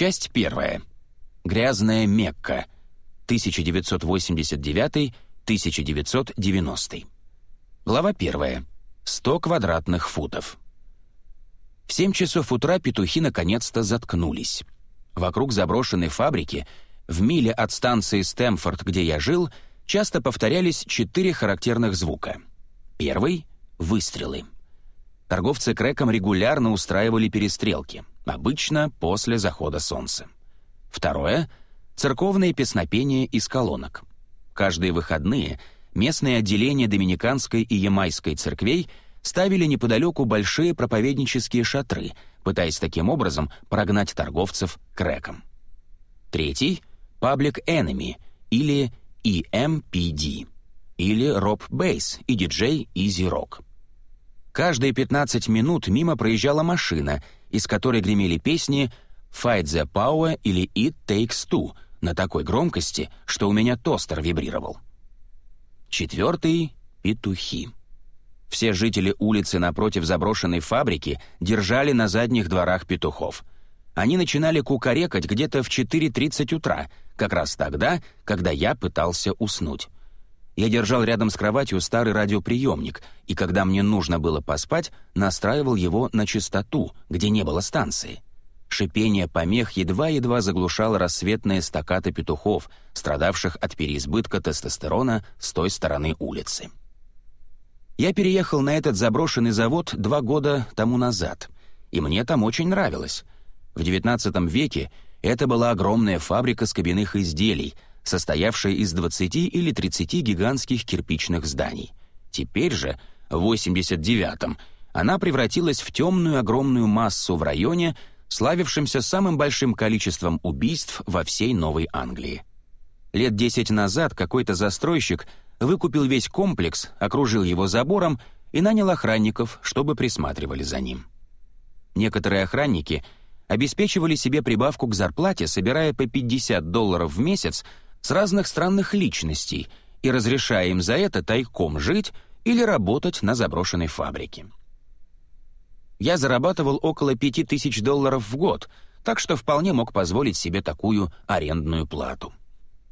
Часть первая. Грязная Мекка. 1989-1990. Глава первая. 100 квадратных футов. В 7 часов утра петухи наконец-то заткнулись. Вокруг заброшенной фабрики, в миле от станции Стэмфорд, где я жил, часто повторялись четыре характерных звука. Первый — выстрелы. Торговцы крэком регулярно устраивали перестрелки, обычно после захода солнца. Второе — церковные песнопения из колонок. Каждые выходные местные отделения Доминиканской и Ямайской церквей ставили неподалеку большие проповеднические шатры, пытаясь таким образом прогнать торговцев крэком. Третий — Public Enemy или EMPD или Rob Bass и диджей Easy Rock. Каждые 15 минут мимо проезжала машина, из которой гремели песни «Fight the Power» или «It Takes Two» на такой громкости, что у меня тостер вибрировал. Четвертый — петухи. Все жители улицы напротив заброшенной фабрики держали на задних дворах петухов. Они начинали кукарекать где-то в 4.30 утра, как раз тогда, когда я пытался уснуть. Я держал рядом с кроватью старый радиоприемник, и когда мне нужно было поспать, настраивал его на частоту, где не было станции. Шипение помех едва-едва заглушало рассветные стакаты петухов, страдавших от переизбытка тестостерона с той стороны улицы. Я переехал на этот заброшенный завод два года тому назад, и мне там очень нравилось. В XIX веке это была огромная фабрика скобяных изделий, состоявшая из 20 или 30 гигантских кирпичных зданий. Теперь же, в 89-м, она превратилась в темную огромную массу в районе, славившимся самым большим количеством убийств во всей Новой Англии. Лет десять назад какой-то застройщик выкупил весь комплекс, окружил его забором и нанял охранников, чтобы присматривали за ним. Некоторые охранники обеспечивали себе прибавку к зарплате, собирая по 50 долларов в месяц с разных странных личностей и разрешая им за это тайком жить или работать на заброшенной фабрике я зарабатывал около пяти тысяч долларов в год, так что вполне мог позволить себе такую арендную плату.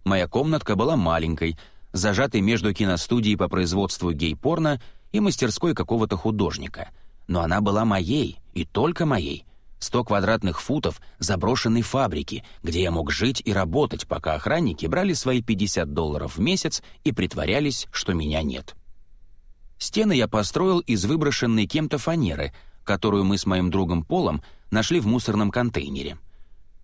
Моя комнатка была маленькой, зажатой между киностудией по производству гей-порно и мастерской какого-то художника. Но она была моей, и только моей. Сто квадратных футов заброшенной фабрики, где я мог жить и работать, пока охранники брали свои 50 долларов в месяц и притворялись, что меня нет. Стены я построил из выброшенной кем-то фанеры — которую мы с моим другом Полом нашли в мусорном контейнере.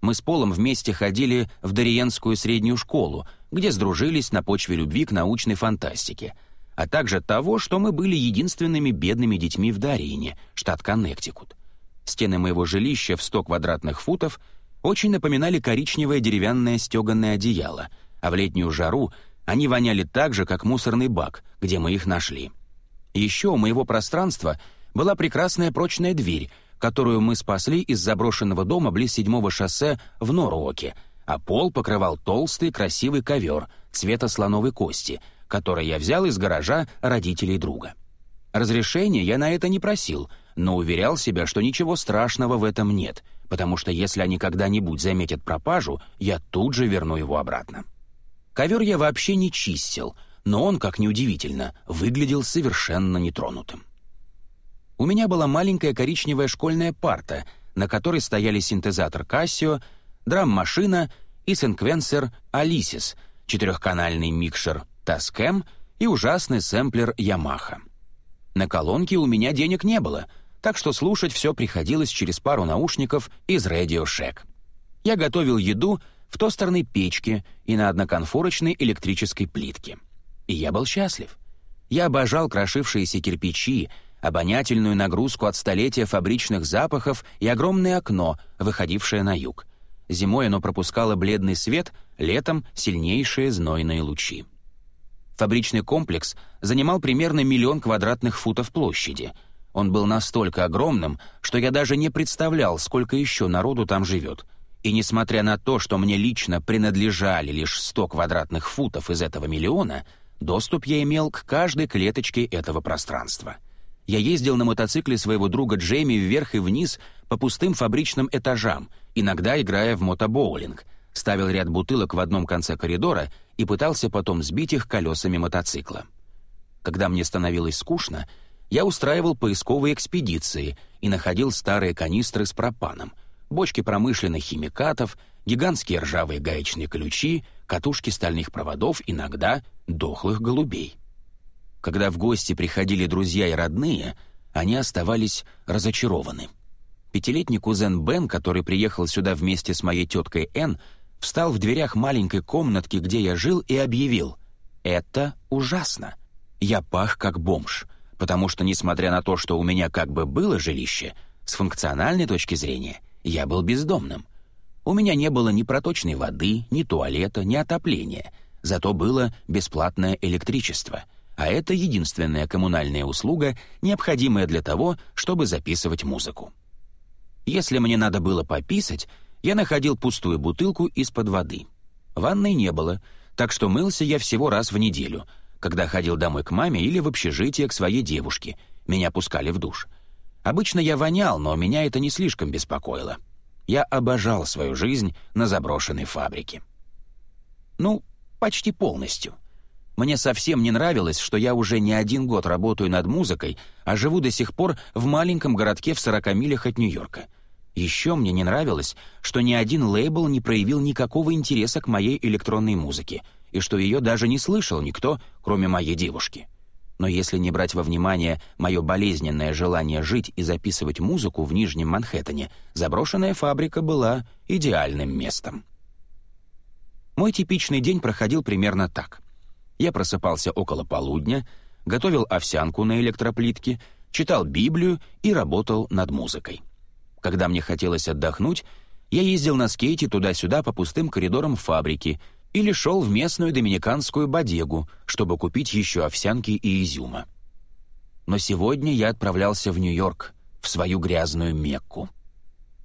Мы с Полом вместе ходили в Дариенскую среднюю школу, где сдружились на почве любви к научной фантастике, а также того, что мы были единственными бедными детьми в Дариене, штат Коннектикут. Стены моего жилища в 100 квадратных футов очень напоминали коричневое деревянное стеганое одеяло, а в летнюю жару они воняли так же, как мусорный бак, где мы их нашли. Еще у моего пространства — была прекрасная прочная дверь, которую мы спасли из заброшенного дома близ седьмого шоссе в Норуоке, а пол покрывал толстый красивый ковер цвета слоновой кости, который я взял из гаража родителей друга. Разрешения я на это не просил, но уверял себя, что ничего страшного в этом нет, потому что если они когда-нибудь заметят пропажу, я тут же верну его обратно. Ковер я вообще не чистил, но он, как неудивительно, выглядел совершенно нетронутым. У меня была маленькая коричневая школьная парта, на которой стояли синтезатор Casio, драм-машина и синквенсер Alisis, четырехканальный микшер Tascam и ужасный сэмплер Yamaha. На колонке у меня денег не было, так что слушать все приходилось через пару наушников из Radio. Я готовил еду в тостерной печке и на одноконфорочной электрической плитке. И я был счастлив. Я обожал крошившиеся кирпичи, обонятельную нагрузку от столетия фабричных запахов и огромное окно, выходившее на юг. Зимой оно пропускало бледный свет, летом — сильнейшие знойные лучи. Фабричный комплекс занимал примерно миллион квадратных футов площади. Он был настолько огромным, что я даже не представлял, сколько еще народу там живет. И несмотря на то, что мне лично принадлежали лишь 100 квадратных футов из этого миллиона, доступ я имел к каждой клеточке этого пространства — я ездил на мотоцикле своего друга Джейми вверх и вниз по пустым фабричным этажам иногда играя в мотобоулинг, ставил ряд бутылок в одном конце коридора и пытался потом сбить их колесами мотоцикла. Когда мне становилось скучно, я устраивал поисковые экспедиции и находил старые канистры с пропаном, бочки промышленных химикатов, гигантские ржавые гаечные ключи, катушки стальных проводов, иногда дохлых голубей. Когда в гости приходили друзья и родные, они оставались разочарованы. Пятилетний кузен Бен, который приехал сюда вместе с моей теткой Энн, встал в дверях маленькой комнатки, где я жил, и объявил «Это ужасно. Я пах как бомж, потому что, несмотря на то, что у меня как бы было жилище, с функциональной точки зрения я был бездомным. У меня не было ни проточной воды, ни туалета, ни отопления, зато было бесплатное электричество, а это единственная коммунальная услуга, необходимая для того, чтобы записывать музыку. Если мне надо было пописать, я находил пустую бутылку из-под воды. Ванной не было, так что мылся я всего раз в неделю, когда ходил домой к маме или в общежитие к своей девушке. Меня пускали в душ. Обычно я вонял, но меня это не слишком беспокоило. Я обожал свою жизнь на заброшенной фабрике. Ну, почти полностью. Мне совсем не нравилось, что я уже не один год работаю над музыкой, а живу до сих пор в маленьком городке в 40 милях от Нью-Йорка. Еще мне не нравилось, что ни один лейбл не проявил никакого интереса к моей электронной музыке, и что ее даже не слышал никто, кроме моей девушки. Но если не брать во внимание мое болезненное желание жить и записывать музыку в Нижнем Манхэттене, заброшенная фабрика была идеальным местом. Мой типичный день проходил примерно так. Я просыпался около полудня, готовил овсянку на электроплитке, читал Библию и работал над музыкой. Когда мне хотелось отдохнуть, я ездил на скейте туда-сюда по пустым коридорам фабрики — или шел в местную доминиканскую бодегу, чтобы купить еще овсянки и изюма. Но сегодня я отправлялся в Нью-Йорк, в свою грязную Мекку.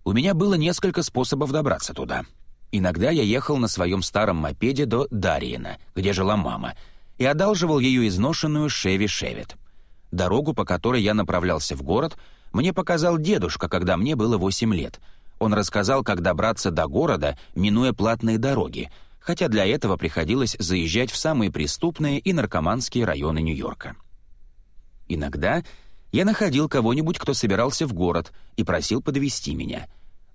У меня было несколько способов добраться туда. Иногда я ехал на своем старом мопеде до Дариена, где жила мама, и одалживал ее изношенную Шеви Шевет. Дорогу, по которой я направлялся в город, мне показал дедушка, когда мне было 8 лет. Он рассказал, как добраться до города, минуя платные дороги — хотя для этого приходилось заезжать в самые преступные и наркоманские районы Нью-Йорка. Иногда я находил кого-нибудь, кто собирался в город, и просил подвести меня.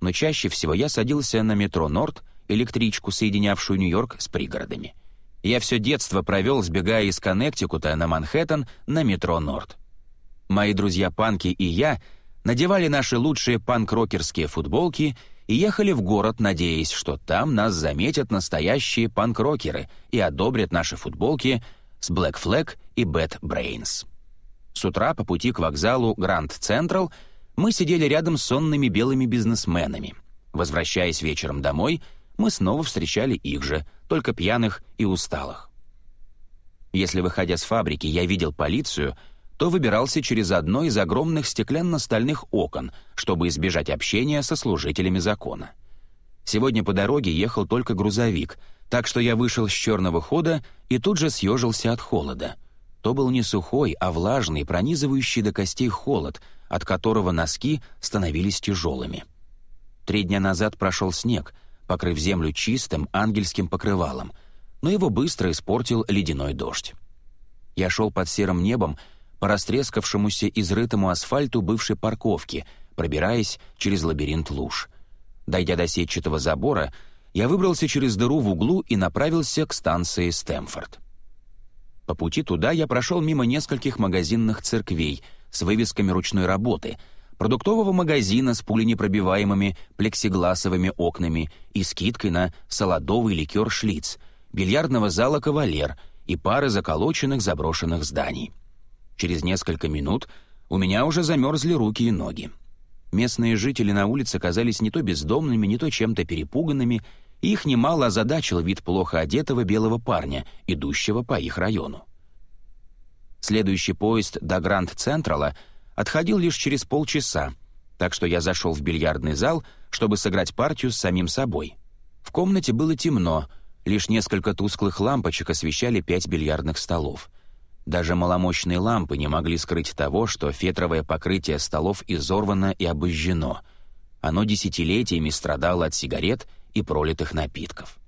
Но чаще всего я садился на метро «Норд», электричку, соединявшую Нью-Йорк с пригородами. Я все детство провел, сбегая из Коннектикута на Манхэттен на метро «Норд». Мои друзья-панки и я надевали наши лучшие панк-рокерские футболки — и ехали в город, надеясь, что там нас заметят настоящие панк-рокеры и одобрят наши футболки с Black Flag и Bad Brains. С утра по пути к вокзалу Grand Central мы сидели рядом с сонными белыми бизнесменами. Возвращаясь вечером домой, мы снова встречали их же, только пьяных и усталых. Если, выходя с фабрики, я видел полицию — то выбирался через одно из огромных стеклянно-стальных окон, чтобы избежать общения со служителями закона. Сегодня по дороге ехал только грузовик, так что я вышел с черного хода и тут же съежился от холода. То был не сухой, а влажный, пронизывающий до костей холод, от которого носки становились тяжелыми. Три дня назад прошел снег, покрыв землю чистым ангельским покрывалом, но его быстро испортил ледяной дождь. Я шел под серым небом, по растрескавшемуся изрытому асфальту бывшей парковки, пробираясь через лабиринт луж. Дойдя до сетчатого забора, я выбрался через дыру в углу и направился к станции Стэмфорд. По пути туда я прошел мимо нескольких магазинных церквей с вывесками ручной работы, продуктового магазина с пуленепробиваемыми плексигласовыми окнами и скидкой на солодовый ликер «Шлиц», бильярдного зала «Кавалер» и пары заколоченных заброшенных зданий. Через несколько минут у меня уже замерзли руки и ноги. Местные жители на улице казались не то бездомными, не то чем-то перепуганными, и их немало озадачил вид плохо одетого белого парня, идущего по их району. Следующий поезд до Гранд-Централа отходил лишь через полчаса, так что я зашел в бильярдный зал, чтобы сыграть партию с самим собой. В комнате было темно, лишь несколько тусклых лампочек освещали пять бильярдных столов — даже маломощные лампы не могли скрыть того, что фетровое покрытие столов изорвано и обожжено. Оно десятилетиями страдало от сигарет и пролитых напитков.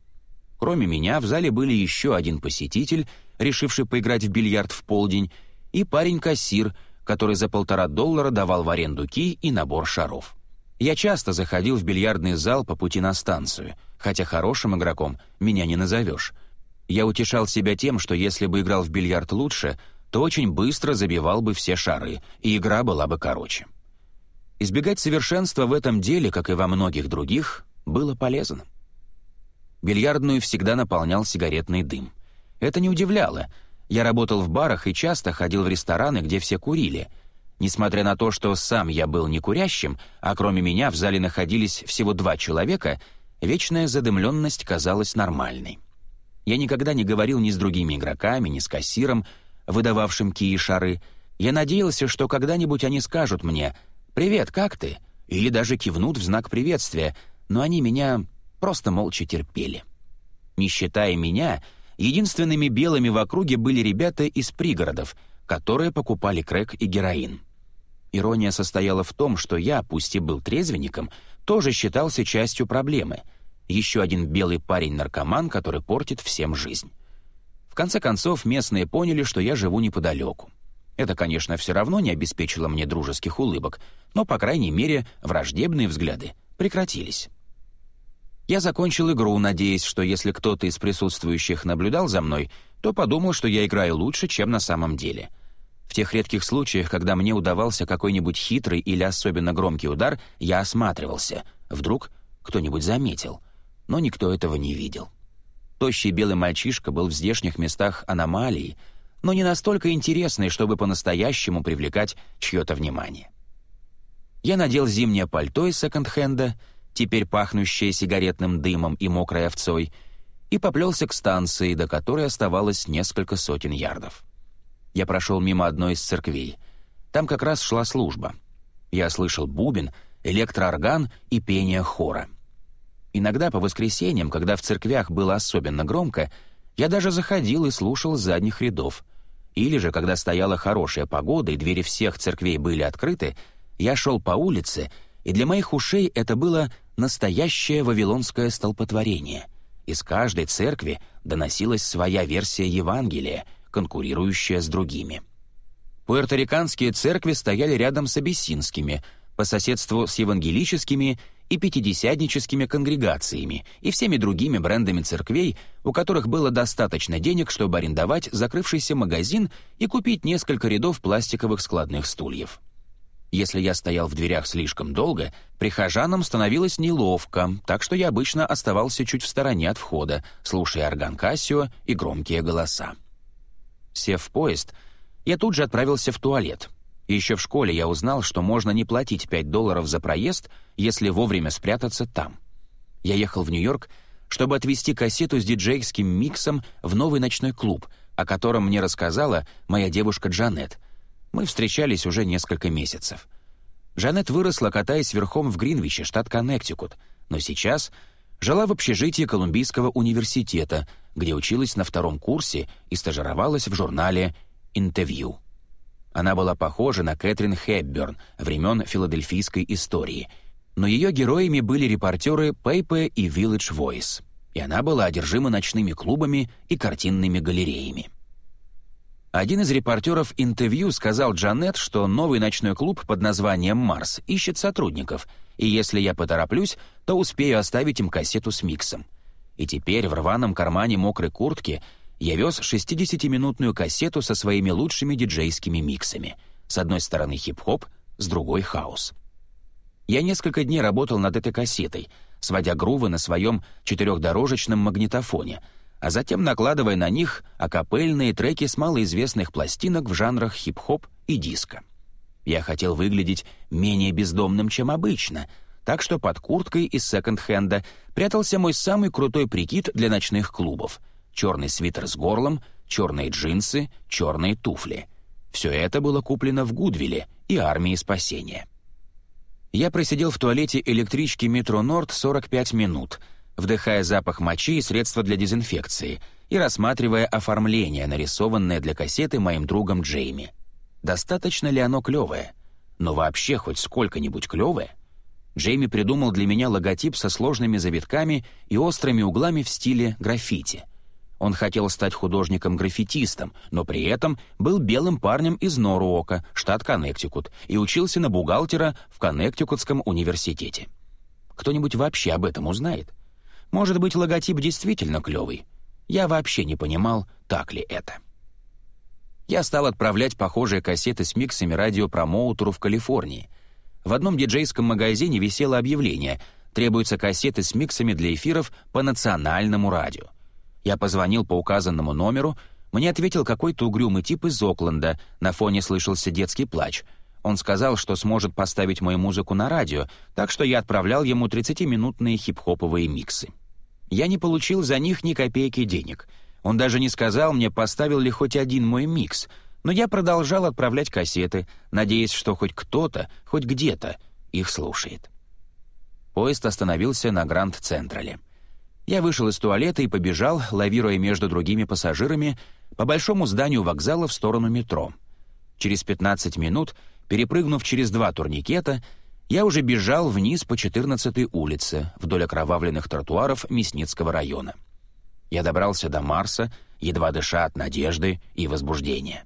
Кроме меня, в зале были еще один посетитель, решивший поиграть в бильярд в полдень, и парень-кассир, который за полтора доллара давал в аренду ки и набор шаров. Я часто заходил в бильярдный зал по пути на станцию, хотя хорошим игроком меня не назовешь. Я утешал себя тем, что если бы играл в бильярд лучше, то очень быстро забивал бы все шары, и игра была бы короче. Избегать совершенства в этом деле, как и во многих других, было полезно. Бильярдную всегда наполнял сигаретный дым. Это не удивляло. Я работал в барах и часто ходил в рестораны, где все курили. Несмотря на то, что сам я был не курящим, а кроме меня в зале находились всего два человека, вечная задымленность казалась нормальной. Я никогда не говорил ни с другими игроками, ни с кассиром, выдававшим кии шары. Я надеялся, что когда-нибудь они скажут мне «Привет, как ты?» или даже кивнут в знак приветствия, но они меня просто молча терпели. Не считая меня, единственными белыми в округе были ребята из пригородов, которые покупали крэк и героин. Ирония состояла в том, что я, пусть и был трезвенником, тоже считался частью проблемы. Еще один белый парень-наркоман, который портит всем жизнь. В конце концов, местные поняли, что я живу неподалеку. Это, конечно, все равно не обеспечило мне дружеских улыбок, но, по крайней мере, враждебные взгляды прекратились. Я закончил игру, надеясь, что если кто-то из присутствующих наблюдал за мной, то подумал, что я играю лучше, чем на самом деле. В тех редких случаях, когда мне удавался какой-нибудь хитрый или особенно громкий удар, я осматривался. Вдруг кто-нибудь заметил. Но никто этого не видел. Тощий белый мальчишка был в здешних местах аномалией, но не настолько интересный, чтобы по-настоящему привлекать чье-то внимание. Я надел зимнее пальто из секонд-хенда, теперь пахнущее сигаретным дымом и мокрой овцой, и поплелся к станции, до которой оставалось несколько сотен ярдов. Я прошел мимо одной из церквей. Там как раз шла служба. Я слышал бубен, электроорган и пение хора. Иногда по воскресеньям, когда в церквях было особенно громко, я даже заходил и слушал с задних рядов. Или же, когда стояла хорошая погода и двери всех церквей были открыты, я шел по улице, и для моих ушей это было настоящее вавилонское столпотворение. Из каждой церкви доносилась своя версия Евангелия, конкурирующая с другими. Пуэрториканские церкви стояли рядом с абиссинскими, по соседству с евангелическими и пятидесятническими конгрегациями и всеми другими брендами церквей, у которых было достаточно денег, чтобы арендовать закрывшийся магазин и купить несколько рядов пластиковых складных стульев. Если я стоял в дверях слишком долго, прихожанам становилось неловко, так что я обычно оставался чуть в стороне от входа, слушая орган Кассио и громкие голоса. Сев в поезд, я тут же отправился в туалет — еще в школе я узнал, что можно не платить 5 долларов за проезд, если вовремя спрятаться там. Я ехал в Нью-Йорк, чтобы отвезти кассету с диджейским миксом в новый ночной клуб, о котором мне рассказала моя девушка Джанет. Мы встречались уже несколько месяцев. Джанет выросла, катаясь верхом в Гринвиче, штат Коннектикут, но сейчас жила в общежитии Колумбийского университета, где училась на втором курсе и стажировалась в журнале «Интервью». Она была похожа на Кэтрин Хепберн времен филадельфийской истории, но ее героями были репортеры Paper и Village Voice, и она была одержима ночными клубами и картинными галереями. Один из репортеров интервью сказал Джанет, что новый ночной клуб под названием «Марс» ищет сотрудников, и если я потороплюсь, то успею оставить им кассету с миксом. И теперь в рваном кармане мокрой куртки я вез 60-минутную кассету со своими лучшими диджейскими миксами. С одной стороны хип-хоп, с другой — хаос. Я несколько дней работал над этой кассетой, сводя грувы на своем четырехдорожечном магнитофоне, а затем накладывая на них акапельные треки с малоизвестных пластинок в жанрах хип-хоп и диско. Я хотел выглядеть менее бездомным, чем обычно, так что под курткой из секонд-хенда прятался мой самый крутой прикид для ночных клубов — черный свитер с горлом, черные джинсы, черные туфли. Все это было куплено в Гудвилле и армии спасения. Я просидел в туалете электрички метро Норд 45 минут, вдыхая запах мочи и средства для дезинфекции и рассматривая оформление, нарисованное для кассеты моим другом Джейми. Достаточно ли оно клевое? Но вообще хоть сколько-нибудь клевое? Джейми придумал для меня логотип со сложными завитками и острыми углами в стиле граффити. Он хотел стать художником-граффитистом, но при этом был белым парнем из Норуока, штат Коннектикут, и учился на бухгалтера в Коннектикутском университете. Кто-нибудь вообще об этом узнает? Может быть, логотип действительно клевый. Я вообще не понимал, так ли это. Я стал отправлять похожие кассеты с миксами радиопромоутеру в Калифорнии. В одном диджейском магазине висело объявление «Требуются кассеты с миксами для эфиров по национальному радио». Я позвонил по указанному номеру, мне ответил какой-то угрюмый тип из Окленда, на фоне слышался детский плач. Он сказал, что сможет поставить мою музыку на радио, так что я отправлял ему 30-минутные хип-хоповые миксы. Я не получил за них ни копейки денег. Он даже не сказал мне, поставил ли хоть один мой микс, но я продолжал отправлять кассеты, надеясь, что хоть кто-то, хоть где-то их слушает. Поезд остановился на Гранд-Централе. Я вышел из туалета и побежал, лавируя между другими пассажирами, по большому зданию вокзала в сторону метро. Через 15 минут, перепрыгнув через два турникета, я уже бежал вниз по 14-й улице, вдоль окровавленных тротуаров Мясницкого района. Я добрался до Марса, едва дыша от надежды и возбуждения.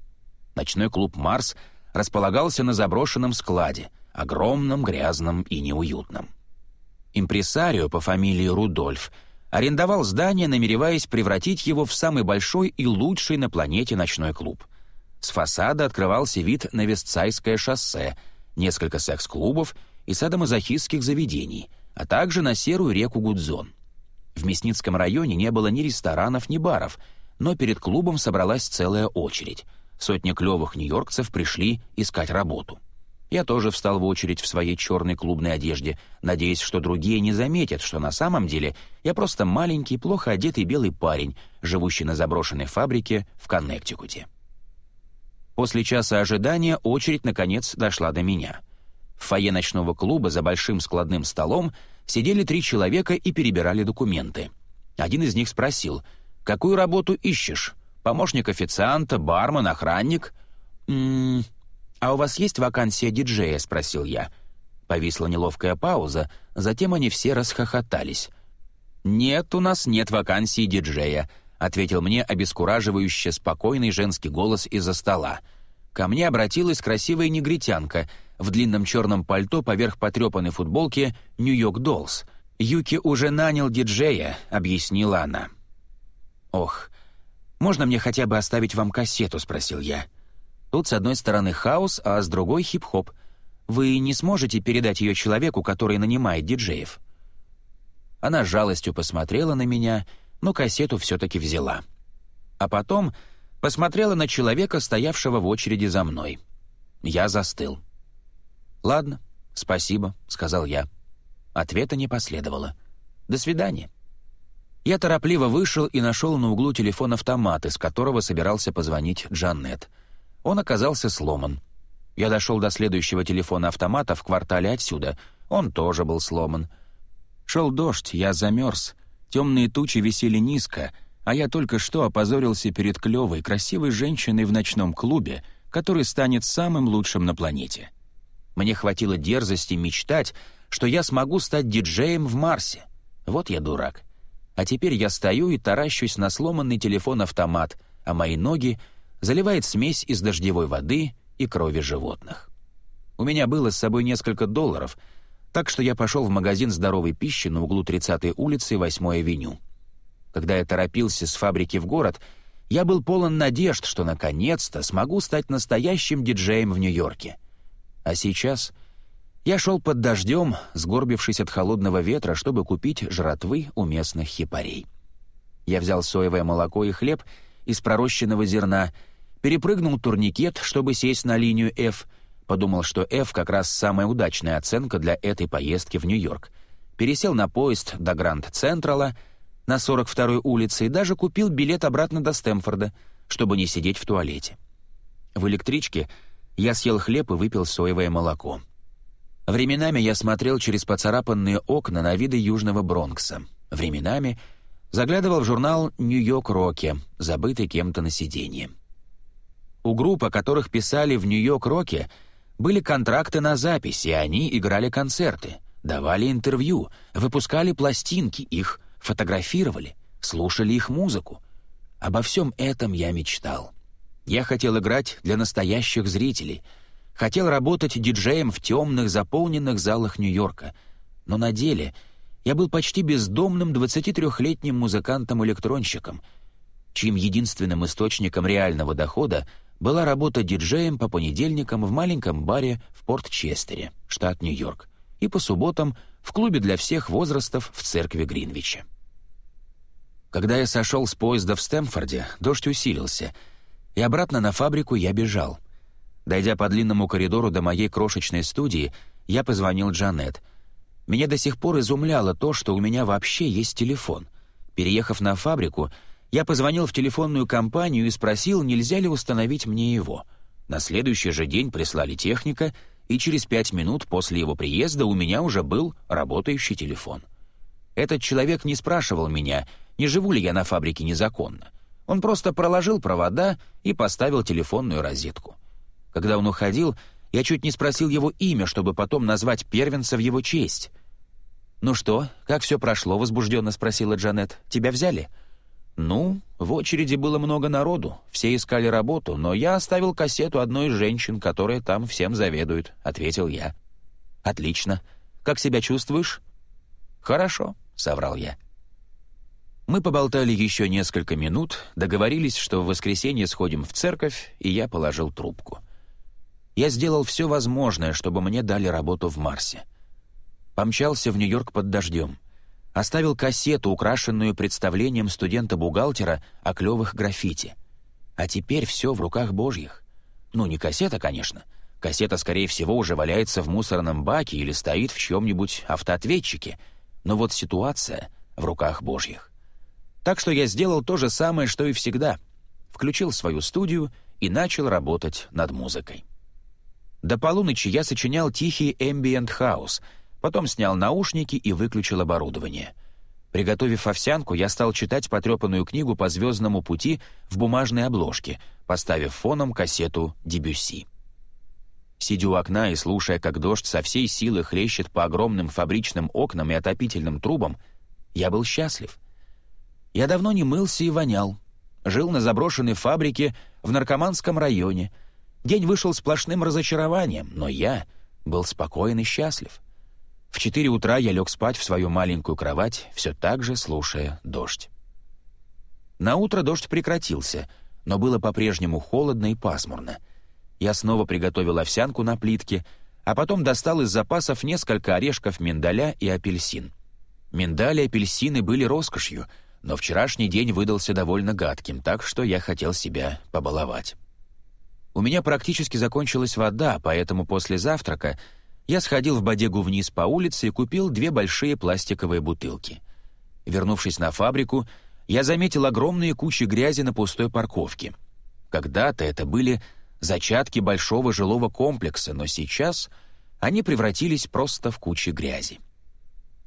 Ночной клуб «Марс» располагался на заброшенном складе, огромном, грязном и неуютном. Импресарио по фамилии Рудольф арендовал здание, намереваясь превратить его в самый большой и лучший на планете ночной клуб. С фасада открывался вид на Вестсайское шоссе, несколько секс-клубов — и садомазохистских заведений, а также на серую реку Гудзон. В Мясницком районе не было ни ресторанов, ни баров, но перед клубом собралась целая очередь. Сотни клевых нью-йоркцев пришли искать работу. Я тоже встал в очередь в своей черной клубной одежде, надеясь, что другие не заметят, что на самом деле я просто маленький, плохо одетый белый парень, живущий на заброшенной фабрике в Коннектикуте. После часа ожидания очередь, наконец, дошла до меня — в фойе ночного клуба за большим складным столом сидели три человека и перебирали документы. Один из них спросил, «Какую работу ищешь? Помощник официанта, бармен, охранник?» «М -м, «А у вас есть вакансия диджея?» — спросил я. Повисла неловкая пауза, затем они все расхохотались. «Нет, у нас нет вакансии диджея», — ответил мне обескураживающе спокойный женский голос из-за стола. Ко мне обратилась красивая негритянка — в длинном черном пальто поверх потрепанной футболки «Нью-Йорк Доллс». «Юки уже нанял диджея», — объяснила она. «Ох, можно мне хотя бы оставить вам кассету?» — спросил я. «Тут с одной стороны хаос, а с другой — хип-хоп. Вы не сможете передать ее человеку, который нанимает диджеев?» Она жалостью посмотрела на меня, но кассету все-таки взяла. А потом посмотрела на человека, стоявшего в очереди за мной. Я застыл. «Ладно, спасибо», — сказал я. Ответа не последовало. «До свидания». Я торопливо вышел и нашел на углу телефон-автомат, из которого собирался позвонить Джанет. Он оказался сломан. Я дошел до следующего телефона-автомата в квартале отсюда. Он тоже был сломан. Шел дождь, я замерз. Темные тучи висели низко, а я только что опозорился перед клевой, красивой женщиной в ночном клубе, который станет самым лучшим на планете. Мне хватило дерзости мечтать, что я смогу стать диджеем в Марсе. Вот я дурак. А теперь я стою и таращусь на сломанный телефон-автомат, а мои ноги заливает смесь из дождевой воды и крови животных. У меня было с собой несколько долларов, так что я пошел в магазин здоровой пищи на углу 30-й улицы и 8-й авеню. Когда я торопился с фабрики в город, я был полон надежд, что наконец-то смогу стать настоящим диджеем в Нью-Йорке — а сейчас я шел под дождем, сгорбившись от холодного ветра, чтобы купить жратвы у местных хипарей. Я взял соевое молоко и хлеб из пророщенного зерна, перепрыгнул турникет, чтобы сесть на линию F, подумал, что F как раз самая удачная оценка для этой поездки в Нью-Йорк, пересел на поезд до Гранд-Централа на 42-й улице и даже купил билет обратно до Стэмфорда, чтобы не сидеть в туалете. В электричке — я съел хлеб и выпил соевое молоко. Временами я смотрел через поцарапанные окна на виды Южного Бронкса. Временами заглядывал в журнал «Нью-Йорк Роки», забытый кем-то на сиденье. У групп, о которых писали в «Нью-Йорк Роке», были контракты на запись, и они играли концерты. давали интервью, выпускали пластинки, их фотографировали, слушали их музыку. Обо всем этом я мечтал. Я хотел играть для настоящих зрителей, хотел работать диджеем в темных, заполненных залах Нью-Йорка, но на деле я был почти бездомным 23-летним музыкантом-электронщиком, чьим единственным источником реального дохода была работа диджеем по понедельникам в маленьком баре в Порт-Честере, штат Нью-Йорк, и по субботам в клубе для всех возрастов в церкви Гринвича. Когда я сошел с поезда в Стэмфорде, дождь усилился, и обратно на фабрику я бежал. Дойдя по длинному коридору до моей крошечной студии, я позвонил Джанет. Меня до сих пор изумляло то, что у меня вообще есть телефон. Переехав на фабрику, я позвонил в телефонную компанию и спросил, нельзя ли установить мне его. На следующий же день прислали техника, и через пять минут после его приезда у меня уже был работающий телефон. Этот человек не спрашивал меня, не живу ли я на фабрике незаконно. Он просто проложил провода и поставил телефонную розетку. Когда он уходил, я чуть не спросил его имя, чтобы потом назвать первенца в его честь. «Ну что, как все прошло?» — возбужденно спросила Джанет. «Тебя взяли?» «Ну, в очереди было много народу, все искали работу, но я оставил кассету одной из женщин, которая там всем заведует», — ответил я. «Отлично. Как себя чувствуешь?» «Хорошо», — соврал я. Мы поболтали еще несколько минут, договорились, что в воскресенье сходим в церковь, и я положил трубку. Я сделал все возможное, чтобы мне дали работу в Марсе. Помчался в Нью-Йорк под дождем — оставил кассету, украшенную представлением студента-бухгалтера о клевых граффити. А теперь все в руках божьих. Ну, не кассета, конечно. Кассета, скорее всего, уже валяется в мусорном баке или стоит в чьем-нибудь автоответчике. Но вот ситуация в руках божьих. Так что я сделал то же самое, что и всегда. Включил свою студию и начал работать над музыкой. До полуночи я сочинял тихий ambient хаус — Потом снял наушники и выключил оборудование. Приготовив овсянку, я стал читать потрепанную книгу по звездному пути в бумажной обложке, поставив фоном кассету «Дебюсси». Сидя у окна и слушая, как дождь со всей силы хлещет по огромным фабричным окнам и отопительным трубам, я был счастлив. Я давно не мылся и вонял. Жил на заброшенной фабрике в наркоманском районе. День вышел сплошным разочарованием, но я был спокоен и счастлив. В четыре утра я лег спать в свою маленькую кровать, все так же слушая дождь. На утро дождь прекратился, но было по-прежнему холодно и пасмурно. Я снова приготовил овсянку на плитке, а потом достал из запасов несколько орешков миндаля и апельсин. Миндаль и апельсины были роскошью, но вчерашний день выдался довольно гадким, так что я хотел себя побаловать. У меня практически закончилась вода, поэтому после завтрака я сходил в бодегу вниз по улице и купил две большие пластиковые бутылки. Вернувшись на фабрику, я заметил огромные кучи грязи на пустой парковке. Когда-то это были зачатки большого жилого комплекса, но сейчас они превратились просто в кучи грязи.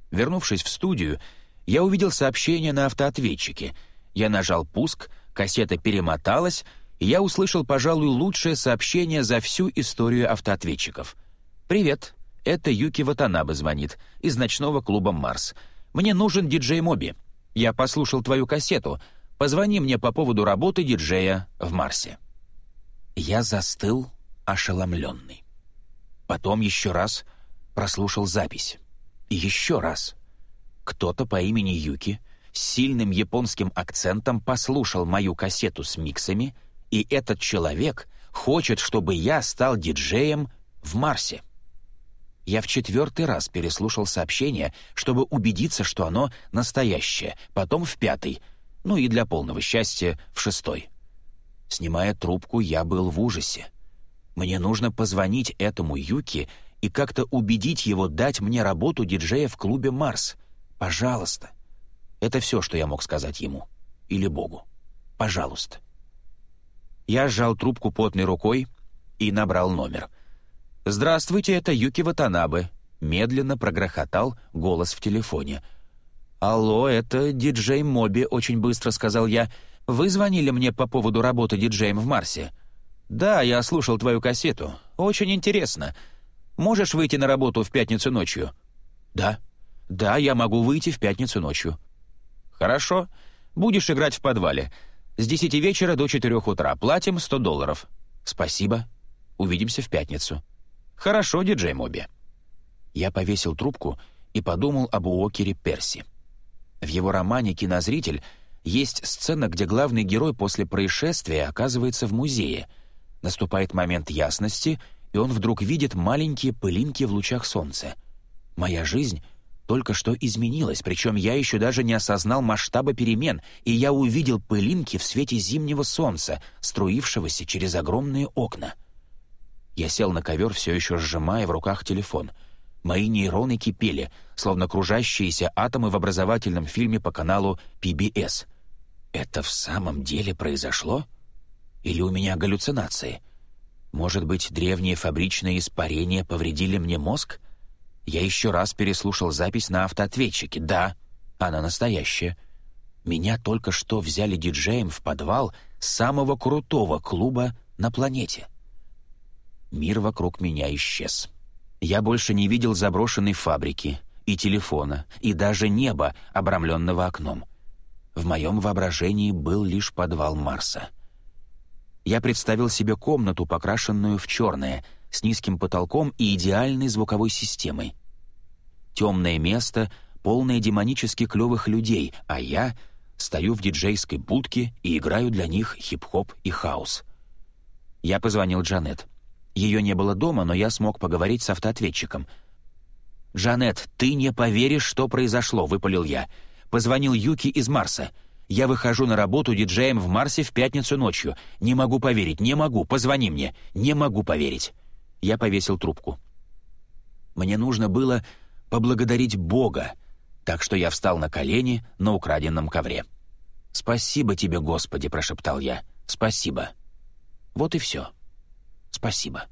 Вернувшись в студию, я увидел сообщение на автоответчике. Я нажал пуск, кассета перемоталась, и я услышал, пожалуй, лучшее сообщение за всю историю автоответчиков — «Привет, это Юки Ватанабе звонит, из ночного клуба «Марс». Мне нужен диджей Моби. Я послушал твою кассету. Позвони мне по поводу работы диджея в Марсе». Я застыл, ошеломленный. Потом еще раз прослушал запись. И еще раз. Кто-то по имени Юки с сильным японским акцентом послушал мою кассету с миксами, и этот человек хочет, чтобы я стал диджеем в Марсе. Я в четвертый раз переслушал сообщение, чтобы убедиться, что оно настоящее, потом в пятый, ну и для полного счастья в шестой. Снимая трубку, я был в ужасе. Мне нужно позвонить этому Юки и как-то убедить его дать мне работу диджея в клубе «Марс». Пожалуйста. Это все, что я мог сказать ему. Или Богу. Пожалуйста. Я сжал трубку потной рукой и набрал номер — «Здравствуйте, это Юки Ватанабе», — медленно прогрохотал голос в телефоне. «Алло, это диджей Моби», — очень быстро сказал я. «Вы звонили мне по поводу работы диджеем в Марсе?» «Да, я слушал твою кассету. Очень интересно. Можешь выйти на работу в пятницу ночью?» «Да. Да, я могу выйти в пятницу ночью». «Хорошо. Будешь играть в подвале. С десяти вечера до четырех утра. Платим сто долларов». «Спасибо. Увидимся в пятницу». «Хорошо, диджей Моби». Я повесил трубку и подумал об Уокере Перси. В его романе «Кинозритель» есть сцена, где главный герой после происшествия оказывается в музее. Наступает момент ясности, и он вдруг видит маленькие пылинки в лучах солнца. Моя жизнь только что изменилась, причем я еще даже не осознал масштаба перемен, и я увидел пылинки в свете зимнего солнца, струившегося через огромные окна. Я сел на ковер, все еще сжимая в руках телефон. Мои нейроны кипели, словно кружащиеся атомы в образовательном фильме по каналу PBS. Это в самом деле произошло? Или у меня галлюцинации? Может быть, древние фабричные испарения повредили мне мозг? Я еще раз переслушал запись на автоответчике. Да, она настоящая. Меня только что взяли диджеем в подвал самого крутого клуба на планете. Мир вокруг меня исчез. Я больше не видел заброшенной фабрики, и телефона, и даже неба, обрамленного окном. В моем воображении был лишь подвал Марса. Я представил себе комнату, покрашенную в черное, с низким потолком и идеальной звуковой системой. Темное место, полное демонически клевых людей, а я стою в диджейской будке и играю для них хип-хоп и хаос. Я позвонил Джанет. Ее не было дома, но я смог поговорить с автоответчиком. «Джанет, ты не поверишь, что произошло», — выпалил я. «Позвонил Юки из Марса. Я выхожу на работу диджеем в Марсе в пятницу ночью. Не могу поверить, не могу, позвони мне. Не могу поверить». Я повесил трубку. Мне нужно было поблагодарить Бога, так что я встал на колени на украденном ковре. «Спасибо тебе, Господи!» — прошептал я. «Спасибо». Вот и все. Спасибо.